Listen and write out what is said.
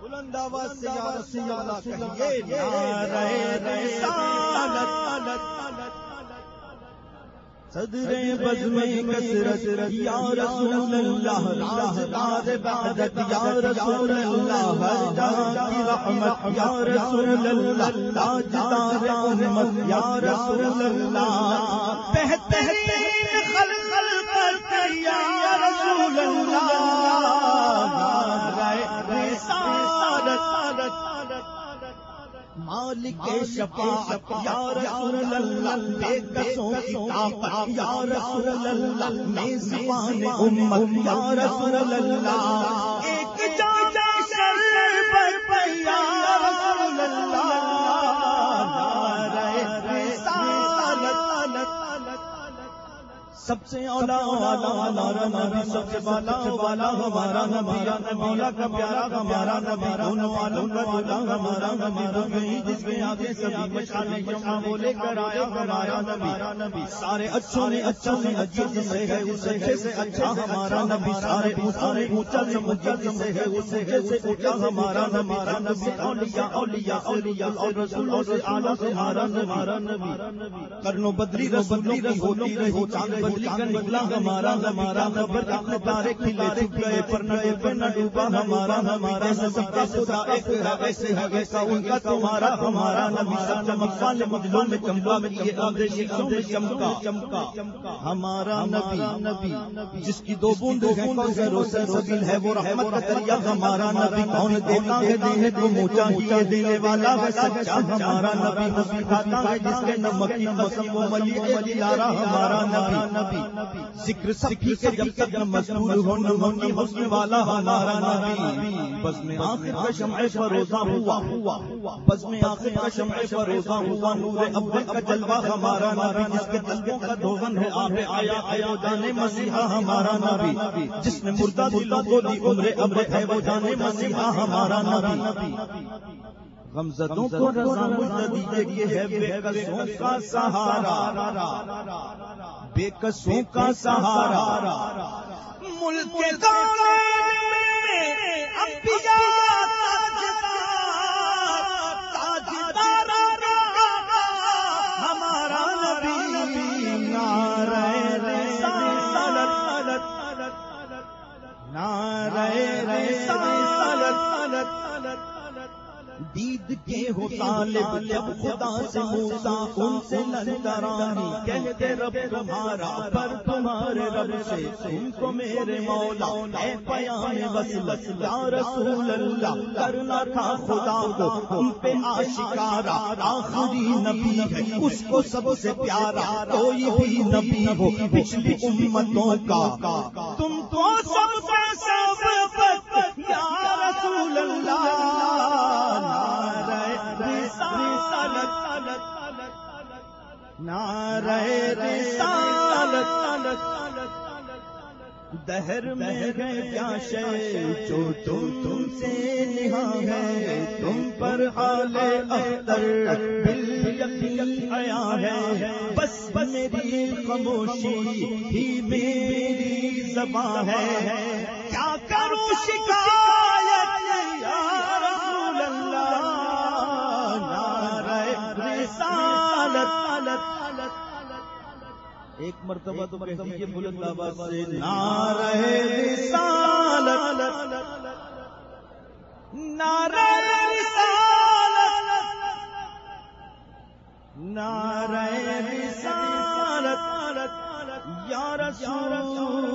بلند آواز سے یا رسول اللہ کہیے نعرہ رسالت صدر بزم کثرت یا رسول اللہ بعدت یا رسول اللہ ہر جہاں کی رحمت یا رسول اللہ تاجدار امت یا رسول اللہ۔ بہترین خلق خلق یا مالک شفاعت، یا رسول اللہ، بے قصوں کی طاقت، یا رسول اللہ، میزبان امت، یا رسول اللہ سب سے اولا والا ہمارا نبی، سب سے بالا والا ہمارا نبی مولا کا پیارا، ہمارا نبی، دونوں والوں کا جدا، ہمارا نبی تو گئی جس کے آگے سبھی مشالے جمع وہ لے کر آیا ہمارا نبی نبی سارے اچھوں نے اچھا سے اچھی سے ہے اس اچھے سے اچھا ہمارا نبی، سارے سارے اونچا سے اونچا سے ہے اس اچھے سے اونچا، ہمارا ہمارا نبی اولیاء اولیاء اولیاء، اور رسول، اور سے اعلیٰ سے ہمارا نبی کرنو بدری رسولی ہوتی رہی چاند بدلی کر نکلا ہمارا ہمارا خبر اپنے تارے گئے پر پر نہ ڈوبا ہمارا ہمارا سب کا خدا ایک ایسے ہے ویسا ان کا تمہارا ہمارا نبی سب مجلوں میں چمکا میں یہ آدھے میں چمکا چمکا ہمارا نبی نبی جس کی دو بوند ہے کوثر و سرسبیل ہے وہ رحمت کا دریا ہمارا نبی کون دیتا ہے دینے کو موچا کیے دینے والا ہے سچا ہمارا نبی نبی کھاتا ہے جس کے نمک کی قسم و ملی کے ہمارا نبی نبی، ذکر سکھی کے جب تک نہ مشہور ہو، نہ ہونی حسن والا ہمارا نبی۔ بس میں آخر کا شمع فروزہ ہوا۔ بس میں آخر کا شمع فروزہ ہوا۔ نور اول کا جلوہ ہمارا نبی، جس کے تلبوں کا دھون ہے آپ آیا آیا جانے مسیحا ہمارا نبی۔ جس نے مردہ دلوں کو دی عمر امر ہے، وہ جانے مسیحا ہمارا نبی۔ غمزدوں کو رضا مجھ مجددی دیکھے ہے بے قصوں کا سہارا۔ بے قصوں کا سہارا۔ ملک دید کے ہو طالب جب خدا سے موسا ان سے لندرانی کہتے رب تمہارا پر تمہارے رب سے تم کو میرے مولا اے پیام وصلت یا رسول اللہ کرنا تھا خدا کو ہم پہ آشکارا آخری نبی ہے اس کو سب سے پیارا کوئی بھی نبی ہو پچھلی امتوں کا۔ تم تو سب سے سب یا نعرہ رسالت دہر میں گئے کیا شے؟ جو تم تم سے نہا ہے تم پر حال اختر بل آیا ہے۔ بس میری خاموشی ہی میری زبان ہے۔ کیا کروں شکایت؟ ایک مرتبہ تو کہہ بلند آواز سے نعرہ رسالت نعرہ رسالت نعرہ رسالت یا رسول